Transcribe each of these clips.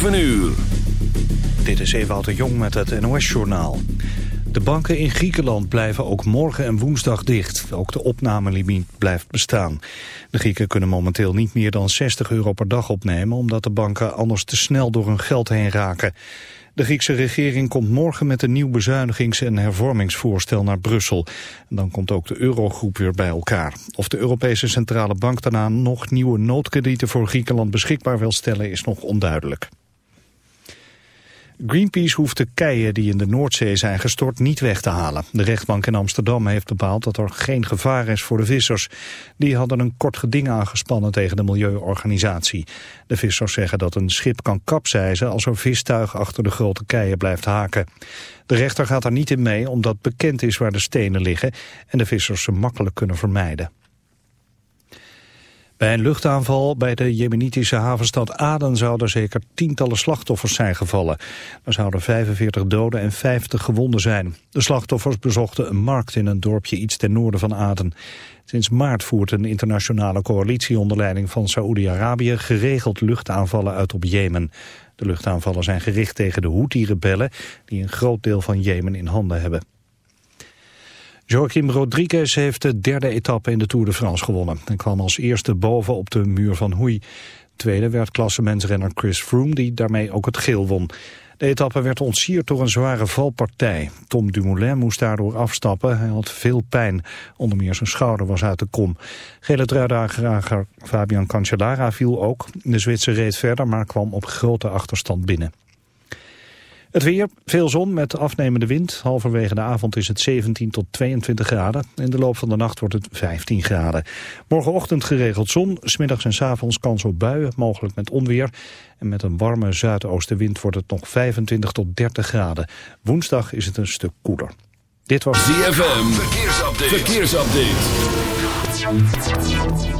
7 uur. Dit is Ewout de Jong met het NOS-journaal. De banken in Griekenland blijven ook morgen en woensdag dicht. Ook de opnamelimiet blijft bestaan. De Grieken kunnen momenteel niet meer dan 60 euro per dag opnemen... omdat de banken anders te snel door hun geld heen raken. De Griekse regering komt morgen met een nieuw bezuinigings- en hervormingsvoorstel naar Brussel. En dan komt ook de eurogroep weer bij elkaar. Of de Europese Centrale Bank daarna nog nieuwe noodkredieten voor Griekenland beschikbaar wil stellen is nog onduidelijk. Greenpeace hoeft de keien die in de Noordzee zijn gestort niet weg te halen. De rechtbank in Amsterdam heeft bepaald dat er geen gevaar is voor de vissers. Die hadden een kort geding aangespannen tegen de milieuorganisatie. De vissers zeggen dat een schip kan kapseizen als er vistuig achter de grote keien blijft haken. De rechter gaat er niet in mee omdat bekend is waar de stenen liggen en de vissers ze makkelijk kunnen vermijden. Bij een luchtaanval bij de jemenitische havenstad Aden zouden zeker tientallen slachtoffers zijn gevallen. Er zouden 45 doden en 50 gewonden zijn. De slachtoffers bezochten een markt in een dorpje iets ten noorden van Aden. Sinds maart voert een internationale coalitie onder leiding van Saoedi-Arabië geregeld luchtaanvallen uit op Jemen. De luchtaanvallen zijn gericht tegen de Houthi-rebellen die een groot deel van Jemen in handen hebben. Joaquim Rodriguez heeft de derde etappe in de Tour de France gewonnen. en kwam als eerste boven op de muur van Hoei. Tweede werd klassementsrenner Chris Froome, die daarmee ook het geel won. De etappe werd ontsierd door een zware valpartij. Tom Dumoulin moest daardoor afstappen. Hij had veel pijn. Onder meer zijn schouder was uit de kom. Gele truidager Fabian Cancellara viel ook. De Zwitser reed verder, maar kwam op grote achterstand binnen. Het weer, veel zon met afnemende wind. Halverwege de avond is het 17 tot 22 graden. In de loop van de nacht wordt het 15 graden. Morgenochtend geregeld zon. Smiddags en s avonds kans op buien, mogelijk met onweer. En met een warme zuidoostenwind wordt het nog 25 tot 30 graden. Woensdag is het een stuk koeler. Dit was ZFM. Verkeersupdate. Verkeersupdate.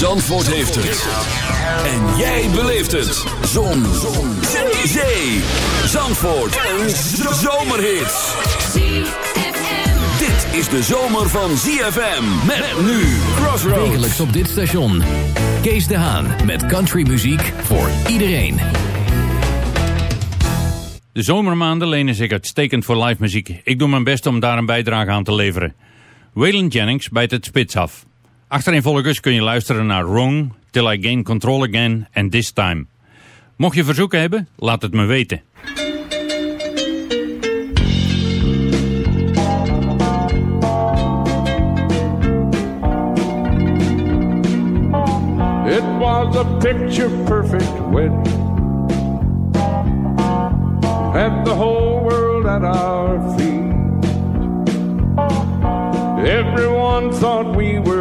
Zandvoort heeft het. En jij beleeft het. Zon. Zon. Zee. Zandvoort. Een zomerhit. Dit is de zomer van ZFM. Met nu Crossroads. Wekelijks op dit station. Kees de Haan met countrymuziek voor iedereen. De zomermaanden lenen zich uitstekend voor live muziek. Ik doe mijn best om daar een bijdrage aan te leveren. Waylon Jennings bijt het spits af. Achtereenvolgens kun je luisteren naar Wrong, Till I Gain Control Again en This Time. Mocht je verzoeken hebben, laat het me weten. It was a picture perfect wedding. Had the whole world at our feet. Everyone thought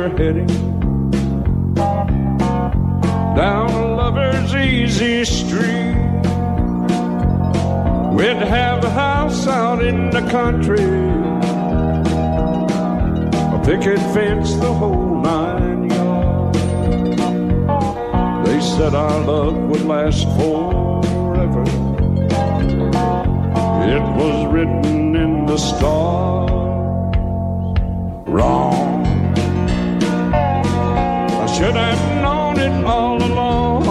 we're heading down a lover's easy street. We'd have a house out in the country, a picket fence, the whole nine yards. They said our love would last forever. It was written in the stars. Wrong. Should have known it all along.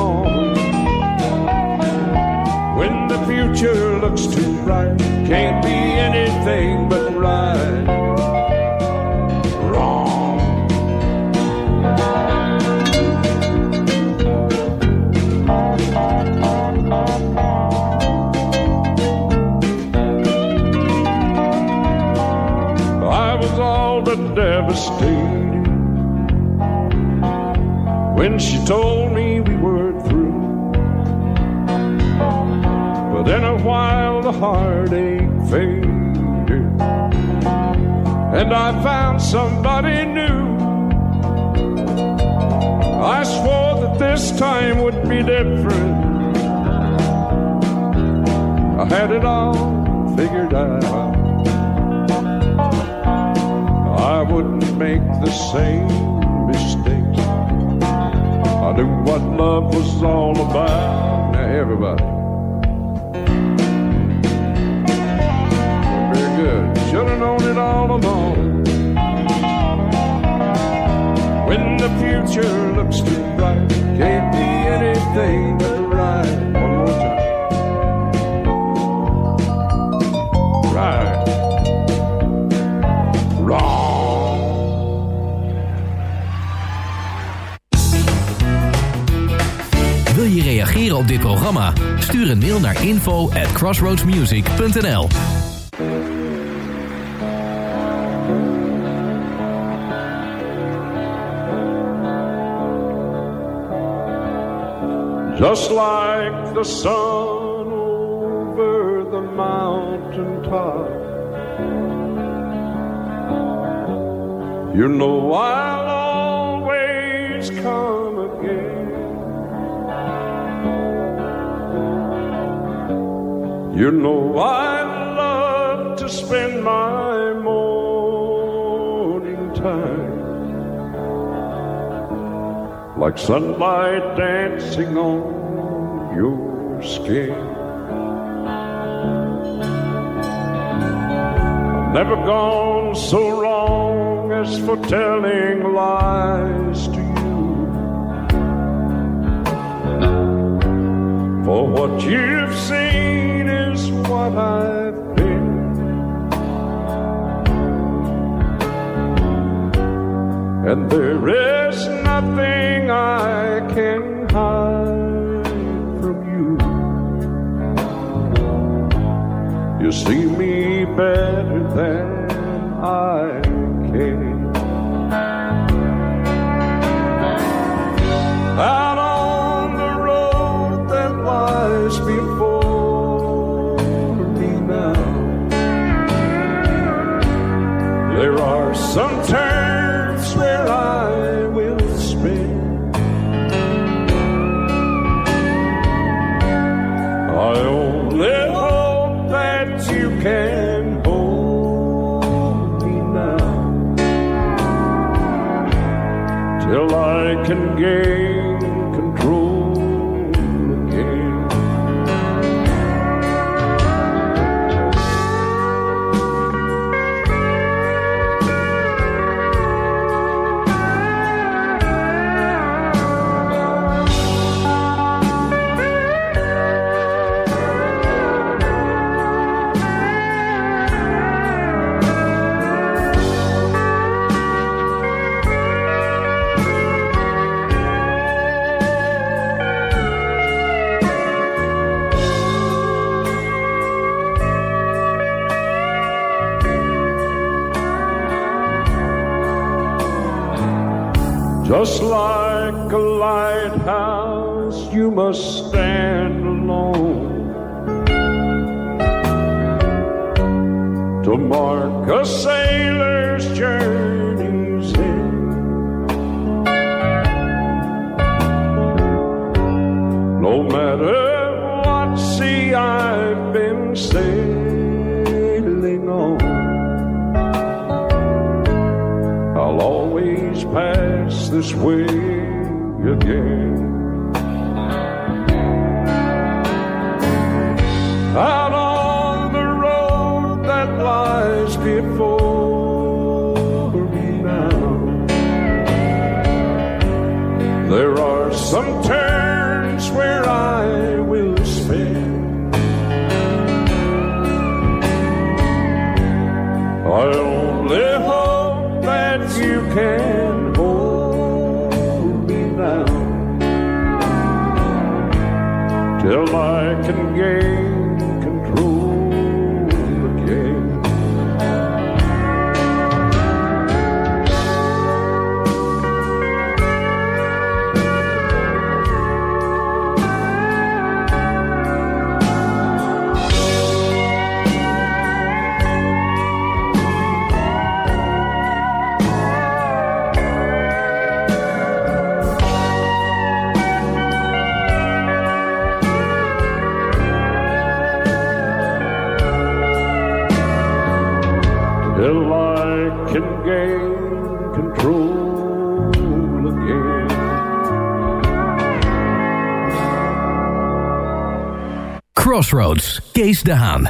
When the future looks too bright, can't be anything but right. Wrong. I was all but devastated when she told me we were through. But in a while the heartache faded, and I found somebody new. I swore that this time would be different. I had it all figured out. I wouldn't make the same mistakes. I knew what love was all about. Now, everybody. Very good. Should have known it all along. When the future looks too bright, can't be anything reageren op dit programma? Stuur een mail naar info at crossroadsmusic.nl Just like the sun over the mountain top. You know I'll You know I love to spend my morning time like sunlight dancing on your skin. I've never gone so wrong as for telling lies to you. For what you've seen what I've been. And there is nothing I can hide from you. You see me better than I can. Just like a lighthouse, you must stand alone to mark a sailor's journey's end. No matter what sea I've been sailing on. I'll always pass gets this way again. Out on the road that lies before me now, there are some turns where I will spin. I'll Crossroads, Kees de Haan.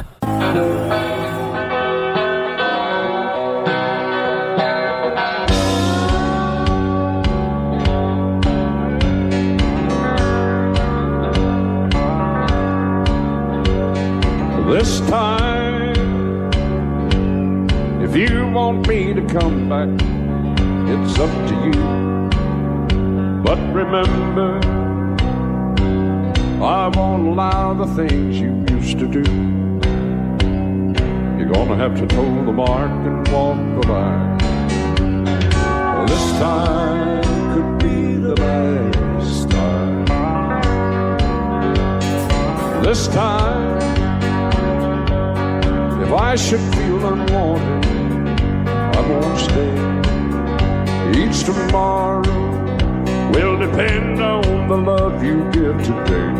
This time, if you want me to come back, it's up to you. But remember, I won't allow the things you used to do. You're gonna have to toe the mark and walk the line. This time could be the last time. This time, if I should feel unwanted, I won't stay. Each tomorrow will depend on the love you give today.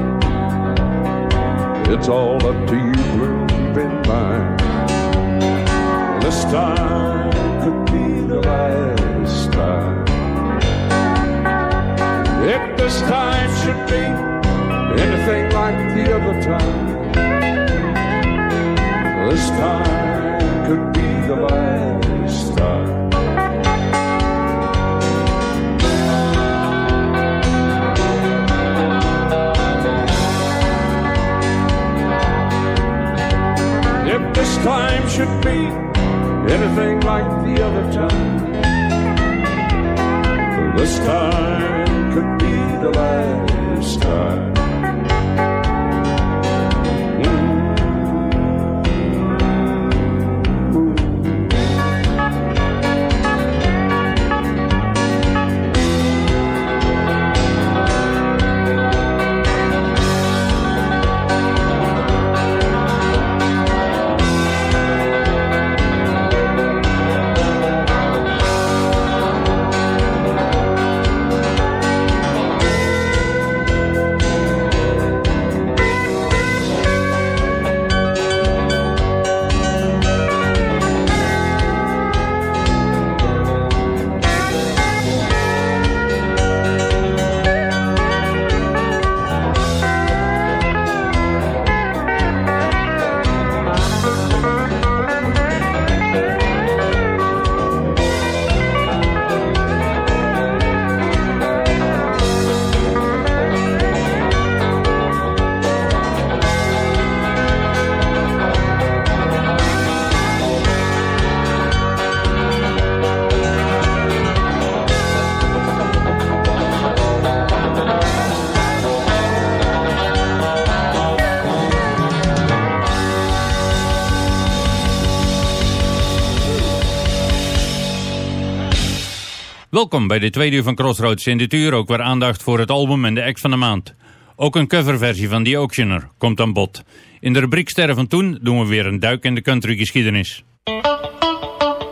It's all up to you, keep in mind. This time could be the last time. If this time should be anything like the other time, this time could be the last this time should be anything like the other time, For this time could be the last time. Welkom bij de tweede uur van Crossroads. In dit uur ook weer aandacht voor het album en de act van de maand. Ook een coverversie van The Auctioneer komt aan bod. In de rubriek Sterren van Toen doen we weer een duik in de countrygeschiedenis.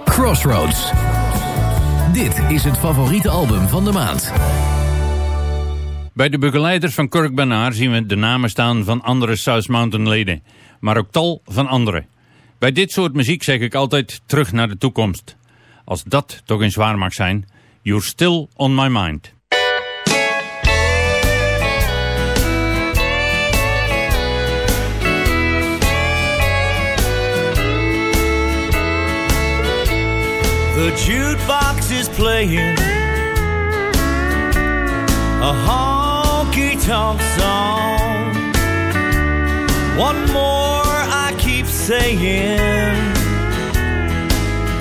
Crossroads. Dit is het favoriete album van de maand. Bij de begeleiders van Kirk Banaar zien we de namen staan van andere South Mountain leden. Maar ook tal van anderen. Bij dit soort muziek zeg ik altijd terug naar de toekomst. Als dat toch eens waar mag zijn, you're still on my mind. The jukebox is playing a honky tonk song. One more I keep saying,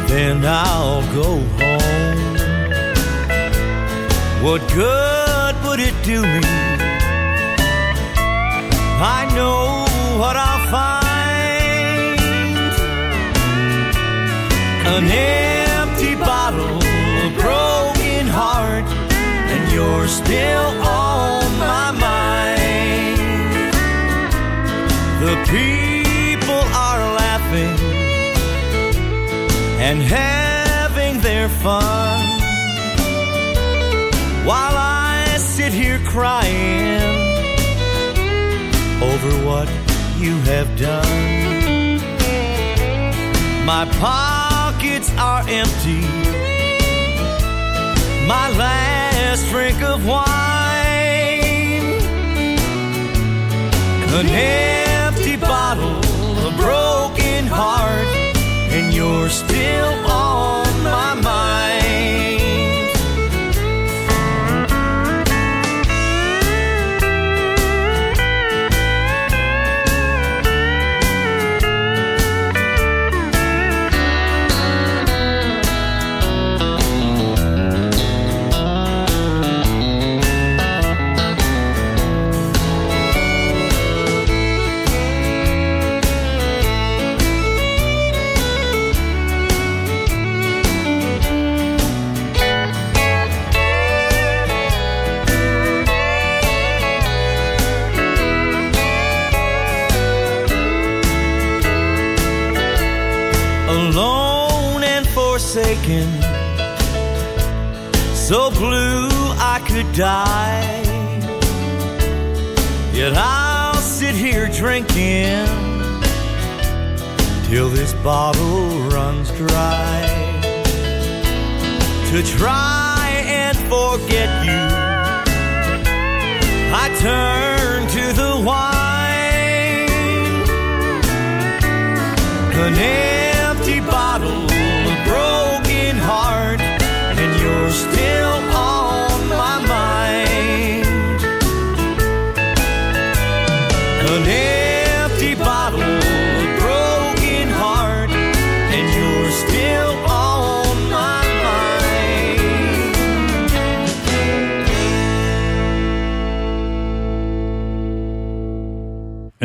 then I'll go home. What good would it do me. I know what I'll find. An empty bottle, a broken heart, and you're still on my mind. The people are laughing and having their fun while I sit here crying over what you have done. My pockets are empty, my last drink of wine, an empty bottle, a broken heart, and you're still on my mind. So blue I could die. Yet I'll sit here drinking till this bottle runs dry. To try and forget you, I turn to the wine an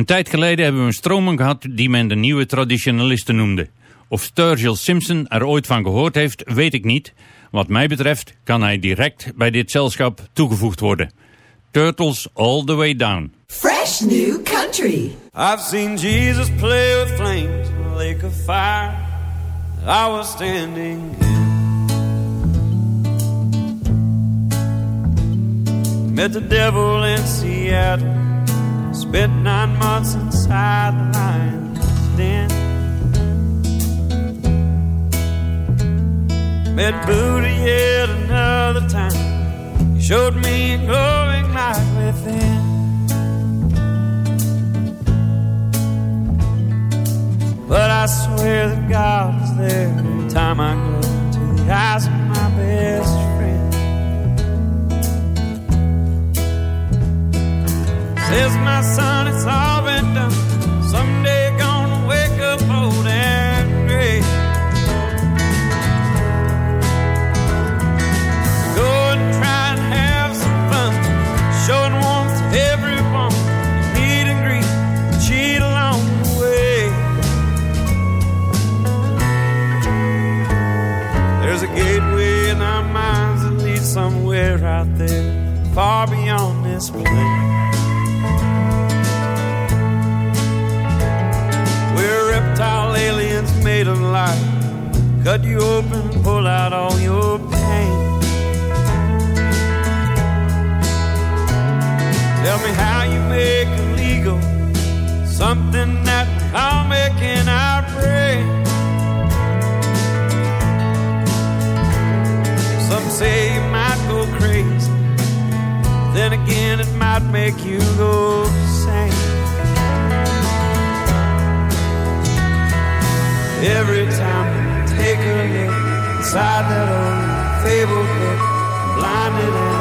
Een tijd geleden hebben we een stroming gehad die men de nieuwe traditionalisten noemde. Of Sturgill Simpson er ooit van gehoord heeft, weet ik niet. Wat mij betreft kan hij direct bij dit zelschap toegevoegd worden. Turtles All The Way Down. Fresh new country. I've seen Jesus play with flames in a lake of fire. I was standing in. Met the devil in Seattle. Spent nine months inside the lion's den. Met Buddha yet another time. He showed me a glowing light within. But I swear that God is there every time I go to the eyes of my best friend. Says my son, it's all been done. Someday gonna wake up old and gray. Go and try and have some fun, showing warmth to everyone. Meet and greet, cheat along the way. There's a gateway in our minds that leads somewhere out there, far beyond this place. Cut you open pull out all your pain. Tell me how you make illegal something that I'll make in our brain. Some say you might go crazy. Then again, it might make you go sane. Every time Look inside that old fabled I'm blinded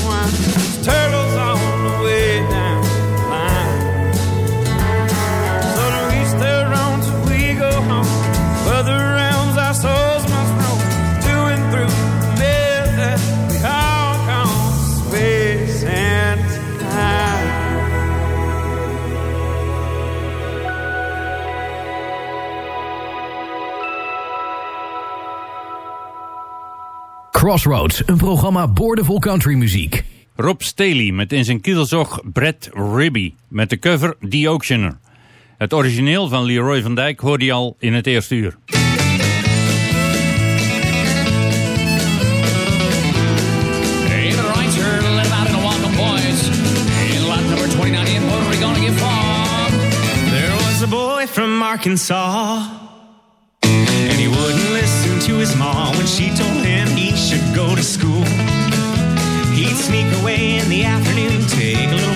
one. Crossroads, een programma boordevol countrymuziek. Rob Staley met in zijn kielzog Brett Ribby met de cover The Auctioneer. Het origineel van Leroy van Dijk hoorde je al in het eerste uur. Hey, the right turn, let him out in a welcome boys. In lot number 29 in Puerto Rico, gonna get far. There was a boy from Arkansas. And he wouldn't listen to his mom when she told him to school. He'd sneak away in the afternoon, take a little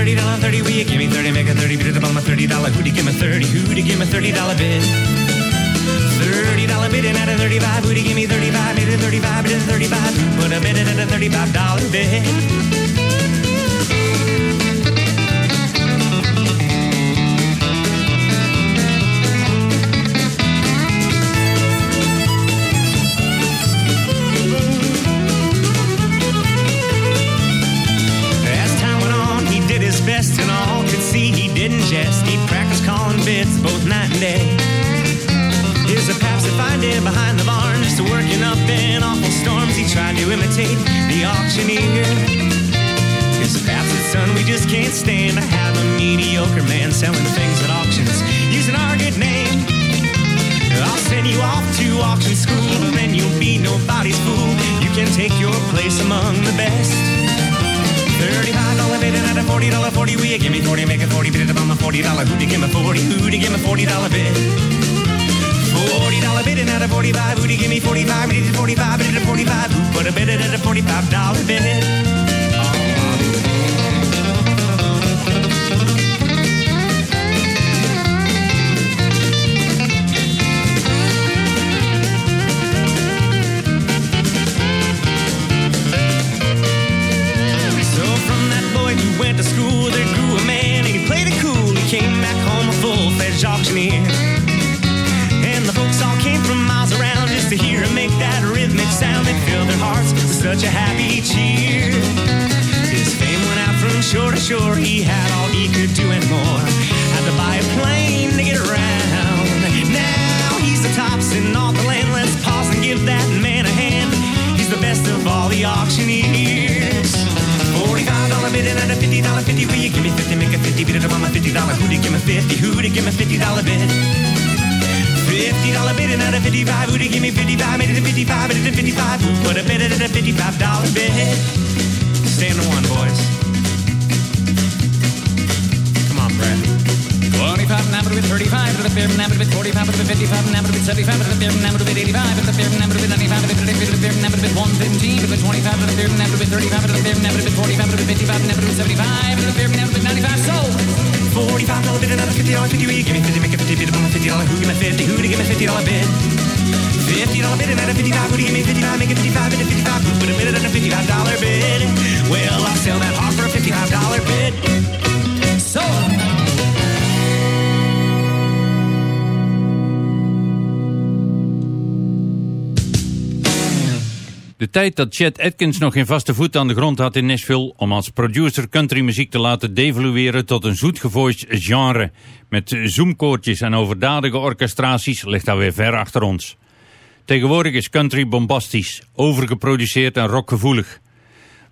thirty dollar thirty, will you give me thirty? Make a thirty bid at my thirty dollar. Who'd you give me thirty? Who'd you give me thirty dollar bid? Thirty dollar bid and at a thirty-five, who'd you give me thirty-five? Bid at thirty-five, bid at thirty-five. Put a bid in at a thirty-five dollar bid. To imitate the auctioneer. Here's a Pepsi son, we just can't stand to have a mediocre man selling things at auctions using our good name. I'll send you off to auction school, then you'll be nobody's fool. You can take your place among the best. Thirty-five dollar bid and at a forty dollar forty, will you give me forty? Make a forty bid on the forty dollar. Who'd you give me forty? Who'd you give me forty dollar bid? Forty dollar bid and at a forty-five, who'd you give me forty-five? Bid at forty-five, bid at forty-five. Who put a bid at a forty-five dollar bid? 45 to 55 number with 75 to the fair number with 85 to the fair number with 95 to the fair number with 115 to the 25 to the fair number with 35 to the fair number with 45 to the 55 number with 75 to the fair number with 95 so 45 dollar bid another 50 dollar 50 will give me 50 make a 50 bid on my 50 dollar who give me 50 who to give me 50 dollar bid 50 dollar bid another 55 who to give me 55 make a 55 bid a 55 who put a bid at a 55 dollar bid well I'll sell that hog for a 55 dollar bid. So De tijd dat Chet Atkins nog geen vaste voet aan de grond had in Nashville om als producer countrymuziek te laten devalueren tot een zoetgevoiced genre met zoomkoortjes en overdadige orchestraties ligt alweer ver achter ons. Tegenwoordig is country bombastisch, overgeproduceerd en rockgevoelig.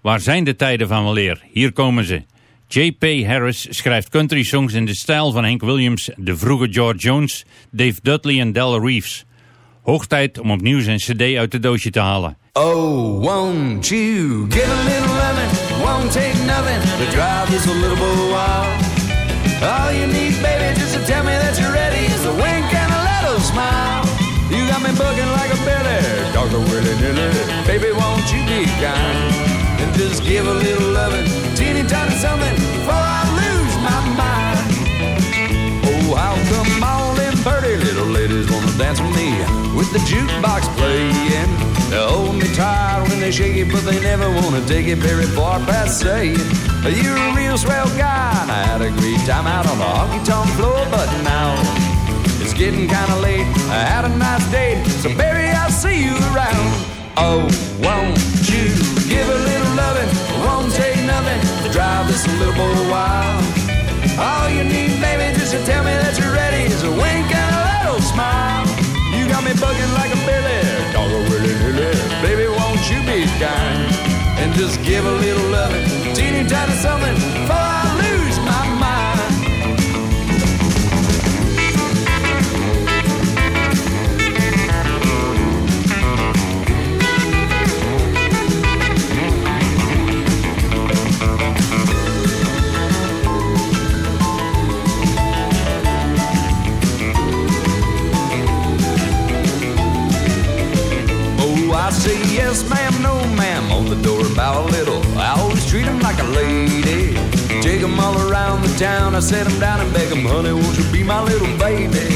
Waar zijn de tijden van weleer? Hier komen ze. J.P. Harris schrijft country songs in de stijl van Hank Williams, de vroege George Jones, Dave Dudley en Del Reeves. Hoog tijd om opnieuw zijn cd uit de doosje te halen. Oh, won't you give a little loving? Won't take nothing to drive this a little boy wild. All you need, baby, just to tell me that you're ready is a wink and a little smile. You got me bugging like a belly, dogger willy nilly. Baby, won't you be kind and just give a little loving, teeny tiny something before I lose my mind. Oh, how come all them pretty little ladies wanna dance with me with the jukebox playing? They hold me tight when they shake it, but they never wanna take it very far past saying you're a real swell guy. And I had a great time out on the honky tonk floor, but now it's getting kinda late. I had a nice date, so baby, I'll see you around. Oh, won't you give a little loving? Won't take nothing to drive this little boy bugging like a billy, dog a willy nilly. Baby, won't you be kind and just give a little loving, teeny tiny something before yes, ma'am, no, ma'am. On the door, bow a little. I always treat 'em like a lady. Take 'em all around the town. I set 'em down and beg 'em, honey, won't you be my little baby?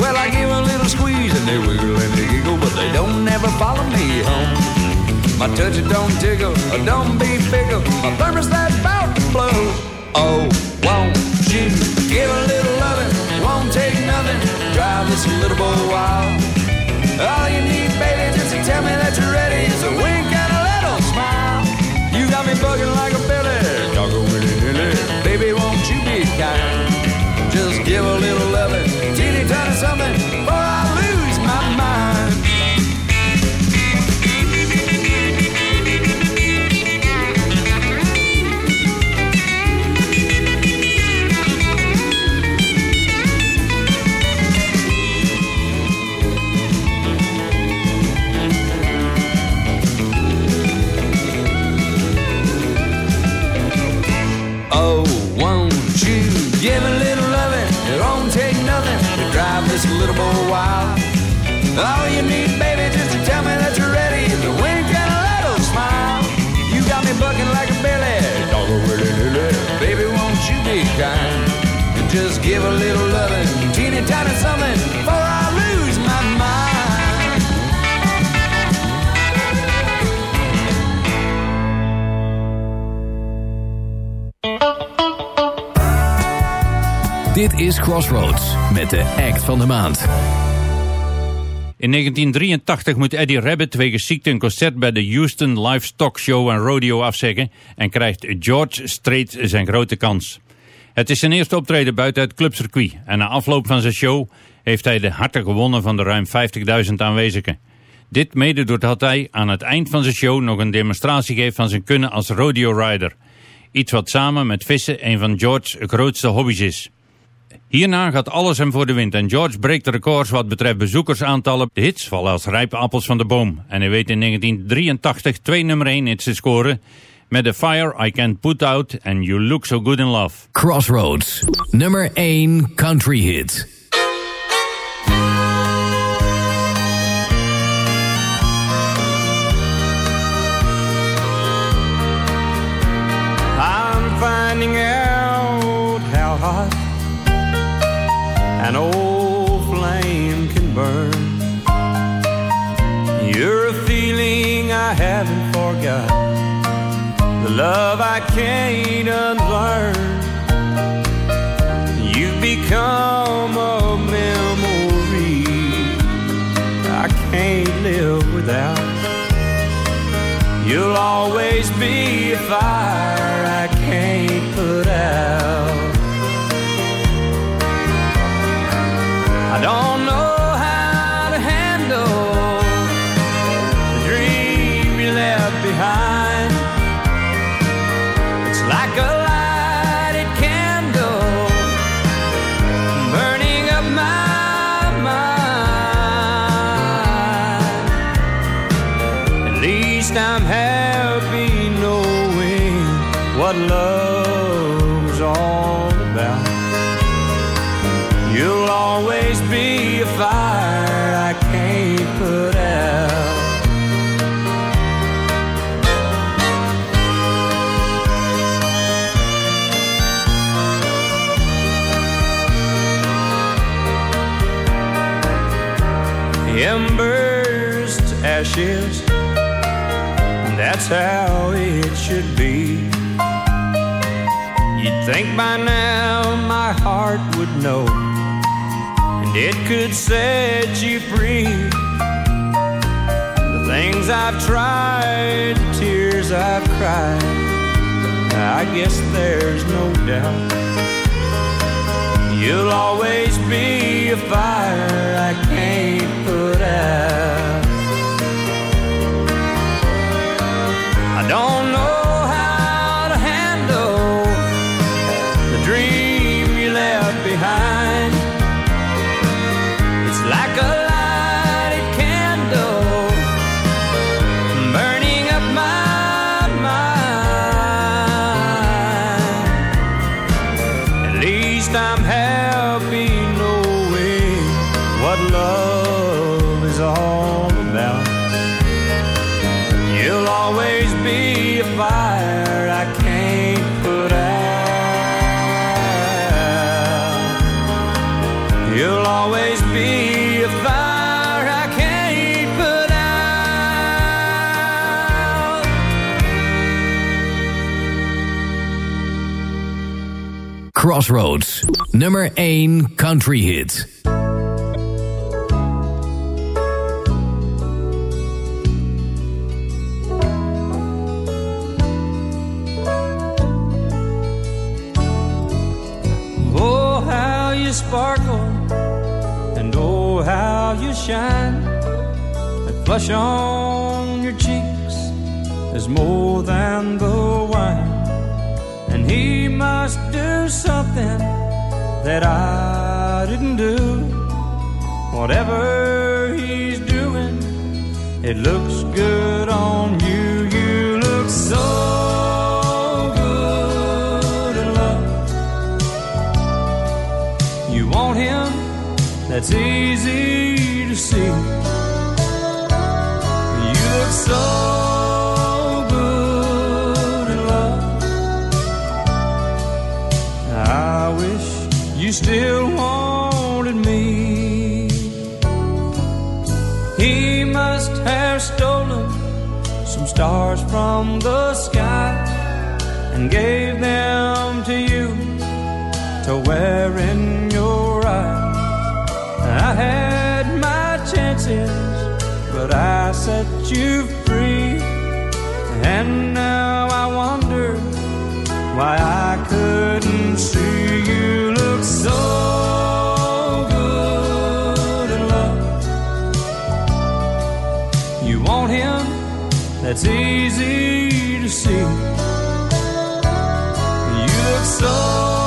Well, I give a little squeeze and they wiggle and they giggle, but they don't ever follow me home. My touch it don't tickle, or don't be fickle. My thermostat's about to blow. Oh, won't you give a little loving? Won't take nothing. Drive this little boy wild. All you need, baby, just to tell me that you're ready is a wink and a little smile. You got me bugging like a billy, dog a willy nilly. Baby, won't you be kind? Just give a little loving, teeny tiny something, drive this little boy wild. All you need, baby, just to tell me that you're ready is a wink and a little smile. You got me bucking like a billy, dog a willy nilly. Baby, won't you be kind and just give a little loving, teeny tiny something, Dit is Crossroads met de act van de maand. In 1983 moet Eddie Rabbit wegens ziekte een concert bij de Houston Livestock Show en Rodeo afzeggen en krijgt George Strait zijn grote kans. Het is zijn eerste optreden buiten het clubcircuit en na afloop van zijn show heeft hij de harten gewonnen van de ruim 50.000 aanwezigen. Dit mede doordat hij aan het eind van zijn show nog een demonstratie geeft van zijn kunnen als rodeo rider. Iets wat samen met vissen een van George's grootste hobby's is. Hierna gaat alles hem voor de wind en George breekt de records wat betreft bezoekersaantallen. De hits vallen als rijpe appels van de boom. En hij weet in 1983 twee nummer 1 hits te scoren met The Fire I Can't Put Out en You Look So Good in Love. Crossroads, nummer 1 country hit. I'm finding out how hot an old flame can burn. You're a feeling I haven't forgot, the love I can't unlearn. You've become a memory I can't live without. You'll always be a fire I can't put out. By now my heart would know and it could set you free. The things I've tried, the tears I've cried, I guess there's no doubt. You'll always be a fire I can't put out. Love is all about. You'll always be a fire I can't put out. You'll always be a fire I can't put out. Crossroads, number 1 country hit. You shine. That flush on your cheeks is more than the wine. And he must do something that I didn't do. Whatever he's doing, it looks good on you. You look so good in love. You want him, that's easy to see. You look so good in love. I wish you still wanted me. He must have stolen some stars from the sky and gave them to you to wear in you free. And now I wonder why I couldn't see you look so good in love. You want him, that's easy to see. You look so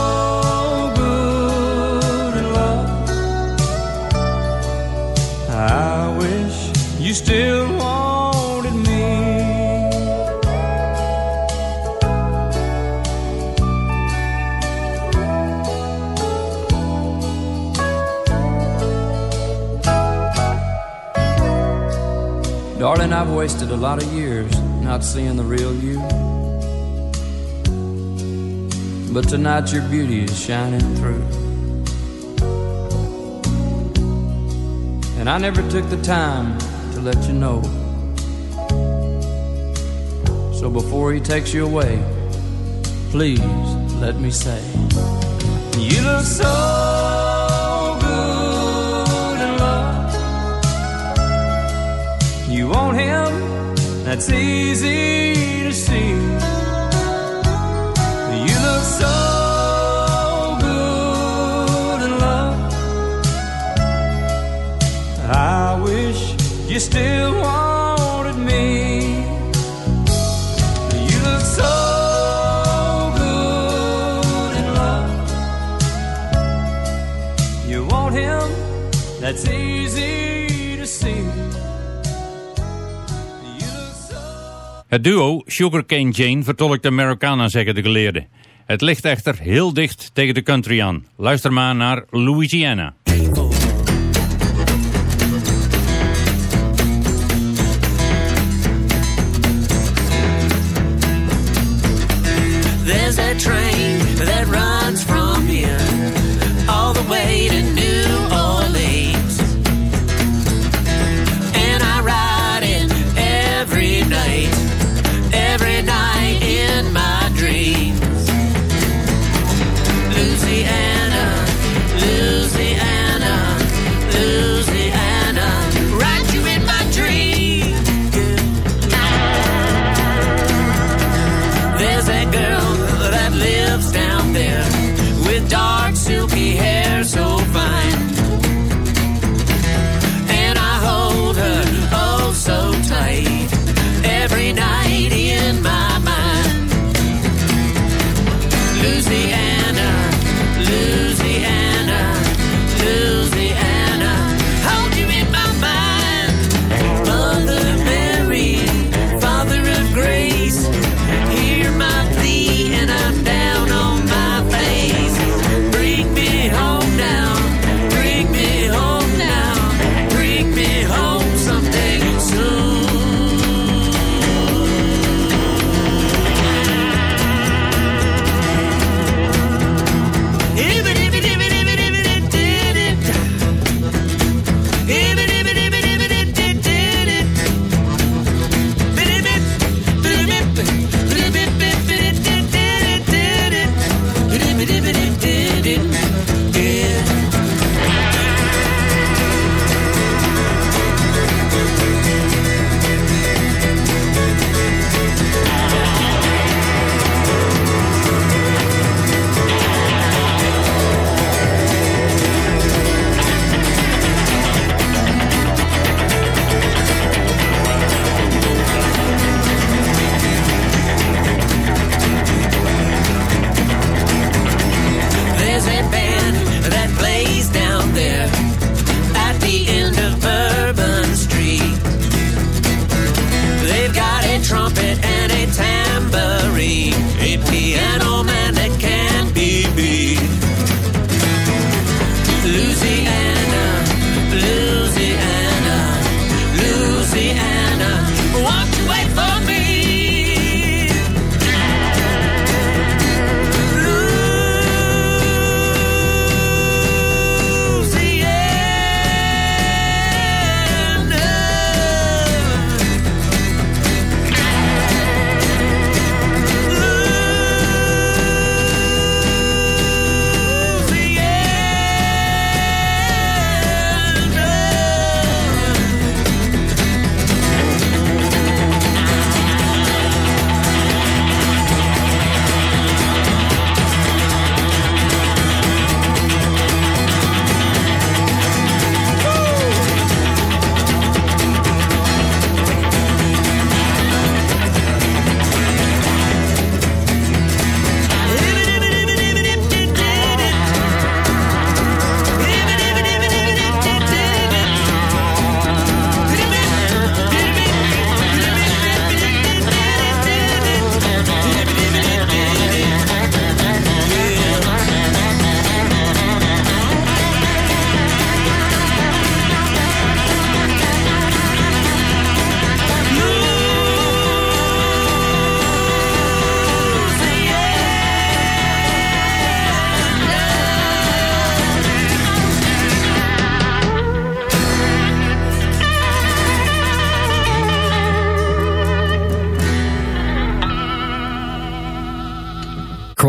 I've wasted a lot of years not seeing the real you. But tonight your beauty is shining through. And I never took the time to let you know. So before he takes you away, please let me say, You look so You want him, that's easy to see. You look so good in love. I wish you still wanted me. You look so good in love. You want him, that's easy Het duo Sugarcane Jane vertolkt Americana, zeggen de geleerden. Het ligt echter heel dicht tegen de country aan. Luister maar naar Louisiana.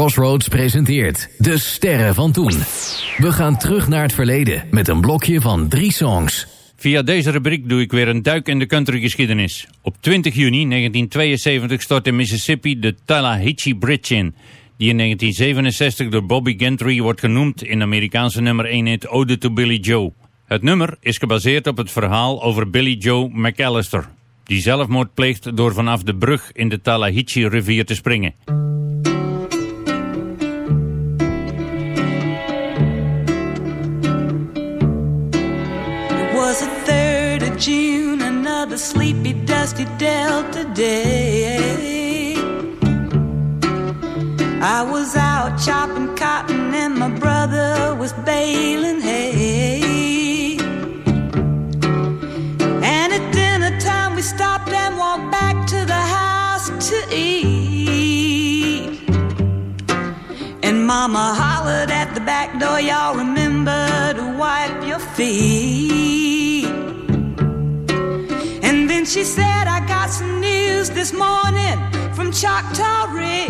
Crossroads presenteert De Sterren van Toen. We gaan terug naar het verleden met een blokje van drie songs. Via deze rubriek doe ik weer een duik in de countrygeschiedenis. Op 20 juni 1972 stort in Mississippi de Tallahatchie Bridge in... die in 1967 door Bobby Gentry wordt genoemd in Amerikaanse nummer 1 hit Ode to Billy Joe. Het nummer is gebaseerd op het verhaal over Billy Joe McAllister... die zelfmoord pleegt door vanaf de brug in de Tallahatchie rivier te springen. Was the 3rd of June, another sleepy, dusty Delta day. I was out chopping cotton and my brother was baling hay. And at dinner time we stopped and walked back to the house to eat. Mama hollered at the back door, y'all remember to wipe your feet. And then she said, I got some news this morning from Choctaw Ridge.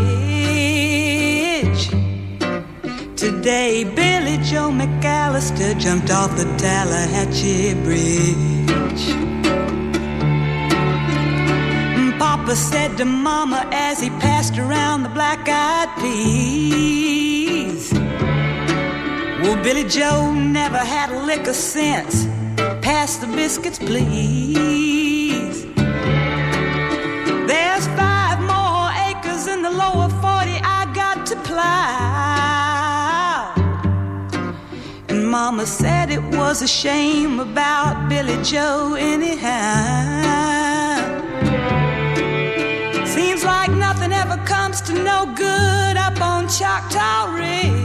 Today, Billie Joe McAllister jumped off the Tallahatchie Bridge. Papa said to Mama as he passed around the black eyed peas. Well, Billie Joe never had a lick of sense. Pass the biscuits, please. There's five more acres in the lower 40 I got to plow. And Mama said it was a shame about Billie Joe, anyhow. Seems like nothing ever comes to no good up on Choctaw Ridge.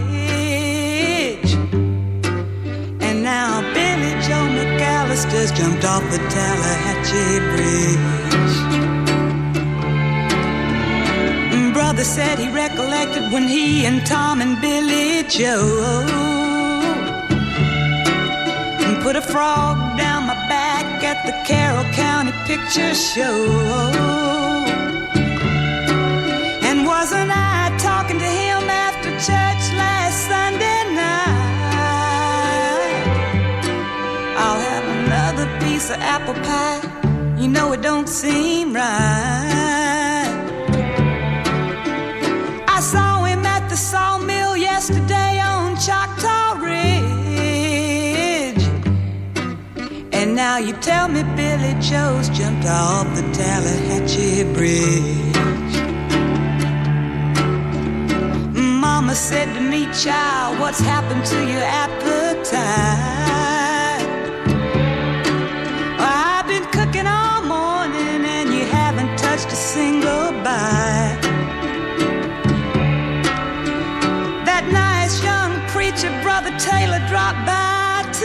Joe McAllister's jumped off the Tallahatchie Bridge. Brother said he recollected when he and Tom and Billie Joe put a frog down my back at the Carroll County Picture Show. And wasn't I talking to him after church I'll have another piece of apple pie. You know it don't seem right. I saw him at the sawmill yesterday on Choctaw Ridge. And now you tell me Billie Joe's jumped off the Tallahatchie Bridge. Mama said to me, child, what's happened to your appetite?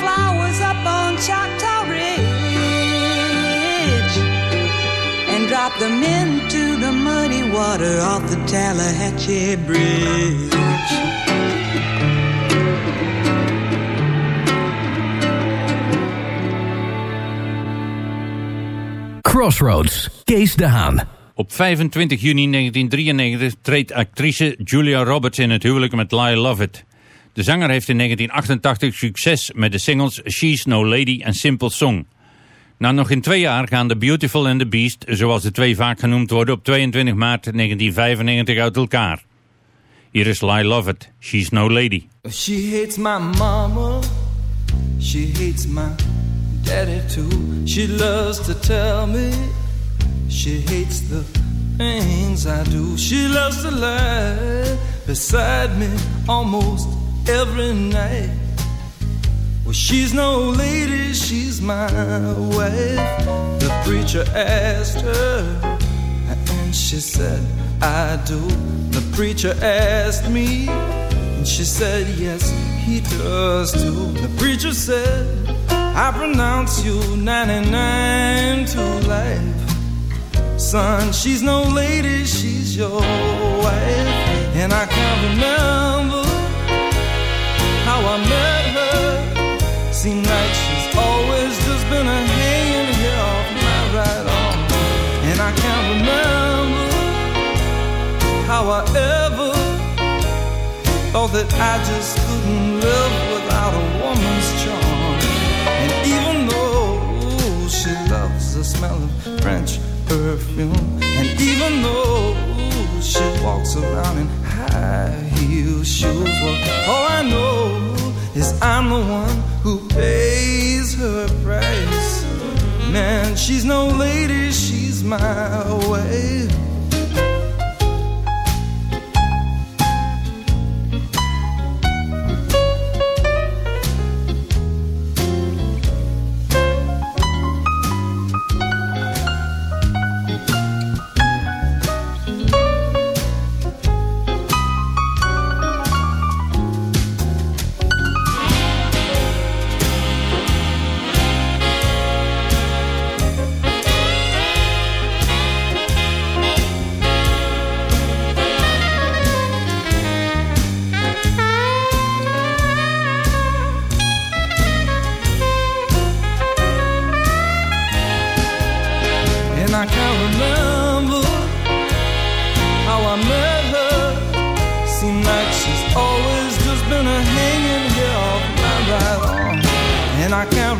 Flowers up on Choctaw Ridge and drop them into the muddy water off the Tallahatchie Bridge. Crossroads, Kees de Haan. Op 25 juni 1993 treedt actrice Julia Roberts in het huwelijk met Lyle Lovett. De zanger heeft in 1988 succes met de singles She's No Lady en Simple Song. Na nog in twee jaar gaan The Beautiful and the Beast, zoals de twee vaak genoemd worden, op 22 maart 1995 uit elkaar. Hier is Lyle Lovett, She's No Lady. She hates my mama. She hates my daddy too. She loves to tell me she hates the things I do. She loves to lie beside me almost every night. Well, she's no lady, she's my wife. The preacher asked her, and she said, I do. The preacher asked me, and she said, Yes, he does too. The preacher said, I pronounce you 99 to life. Son, she's no lady, she's your wife. And I can't remember I met her. Seemed like she's always just been a hanging here off my right arm. And I can't remember how I ever thought that I just couldn't live without a woman's charm. And even though she loves the smell of French perfume, and even though she walks around in high heel shoes, well, all I know is I'm the one who pays her price. Man, she's no lady, she's my way.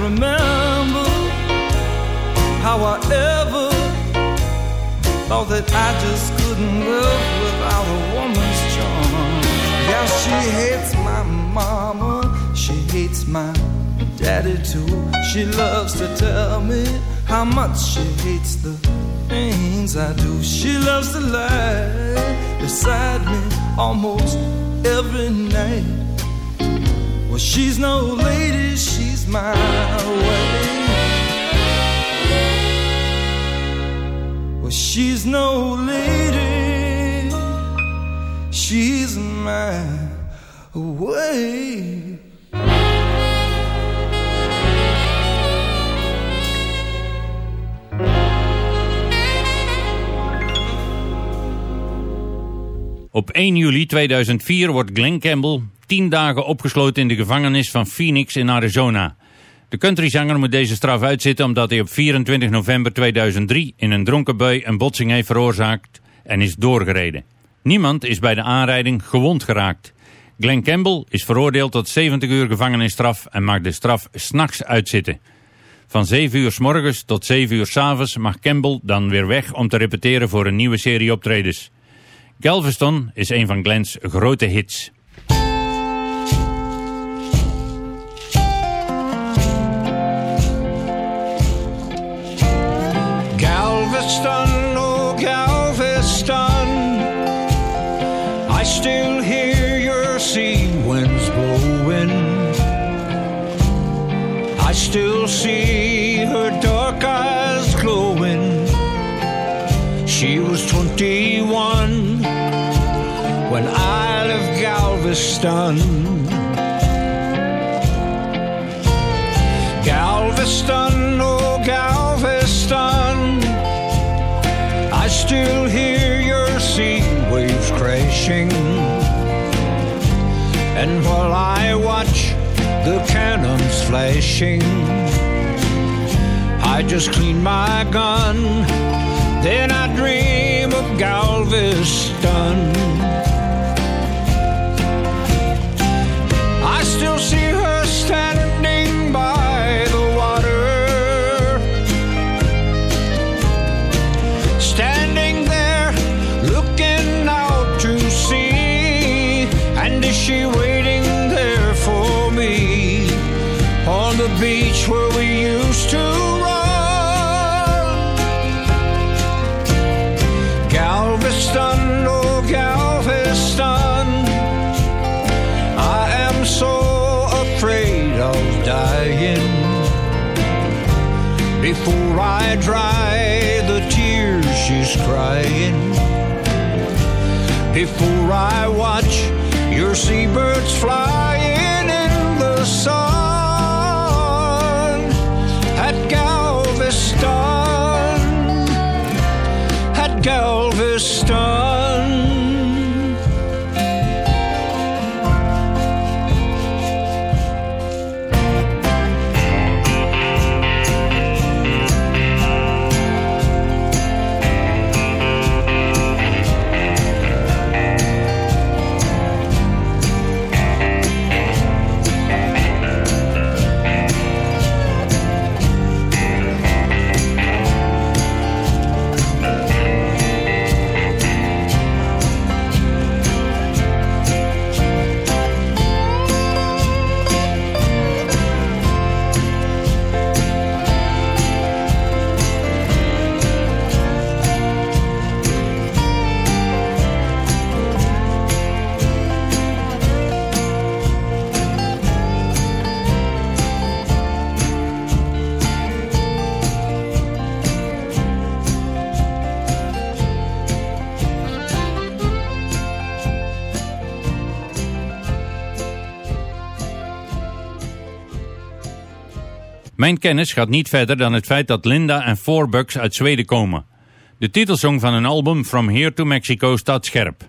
Remember how I ever thought that I just couldn't live without a woman's charm. Yeah, she hates my mama, she hates my daddy too. She loves to tell me how much she hates the things I do. She loves to lie beside me almost every night. Well, she's no lady, she's my way. Well, she's no lady, she's my way. Op 1 juli 2004 wordt Glenn Campbell 10 dagen opgesloten in de gevangenis van Phoenix in Arizona. De countryzanger moet deze straf uitzitten omdat hij op 24 november 2003 in een dronken bui een botsing heeft veroorzaakt en is doorgereden. Niemand is bij de aanrijding gewond geraakt. Glenn Campbell is veroordeeld tot 70 uur gevangenisstraf en mag de straf s'nachts uitzitten. Van 7 uur s morgens tot 7 uur s avonds mag Campbell dan weer weg om te repeteren voor een nieuwe serie optredens. Galveston is een van Glenn's grote hits. Still hear your sea winds blowing. I still see her dark eyes glowing. She was 21 when I left Galveston. Galveston, And while I watch the cannons flashing, I just clean my gun, then I dream of Galveston. Before I dry the tears she's crying. Before I watch your seabirds flying in the sun at Galveston, at Galveston. Mijn kennis gaat niet verder dan het feit dat Linda en Four Bucks uit Zweden komen. De titelsong van hun album From Here to Mexico staat scherp.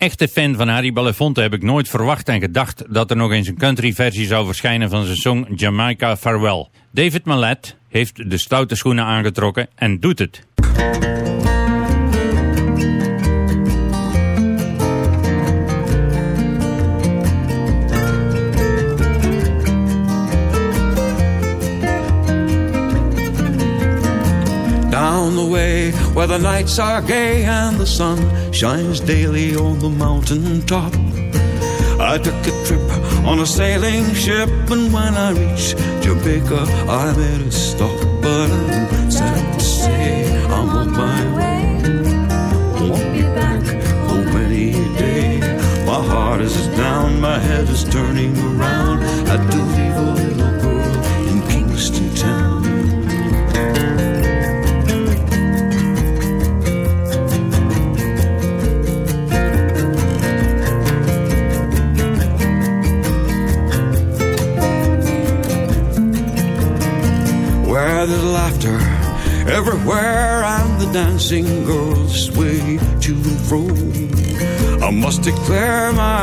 Echte fan van Harry Belafonte heb ik nooit verwacht en gedacht dat er nog eens een country versie zou verschijnen van zijn song Jamaica Farewell. David Mallet heeft de stoute schoenen aangetrokken en doet het. Down the way where the nights are gay and the sun shines daily on the mountain top. I took a trip on a sailing ship, and when I reached Jamaica, I made a stop. But I'm sad to say I'm on my way. Won't be back for many a day. My heart is down, my head is turning around. Declare my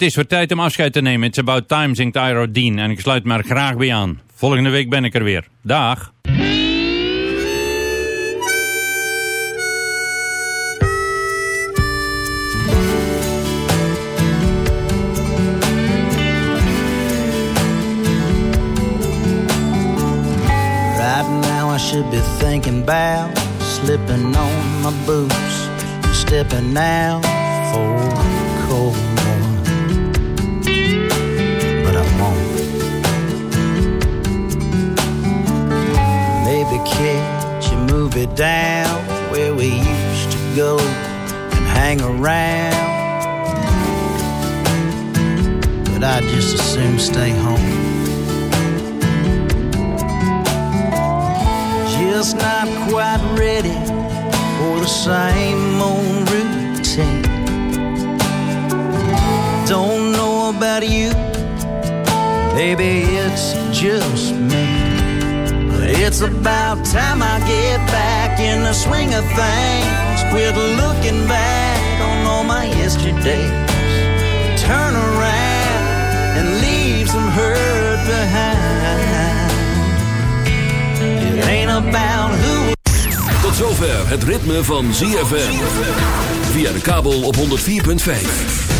Het is weer tijd om afscheid te nemen. It's about time, zingt Iro Dean. En ik sluit me er graag bij aan. Volgende week ben ik er weer. Dag. Should be thinking about slipping on my boots, stepping out for Catch a movie down where we used to go and hang around. But I'd just as soon stay home. just not quite ready for the same old routine. Don't know about you, maybe it's just me. It's about time I get back in the swing of things. Quit looking back on all my yesterdays. Turn around and leave some hurt behind. It ain't about who. Tot zover het ritme van ZFM. Via de kabel op 104.5.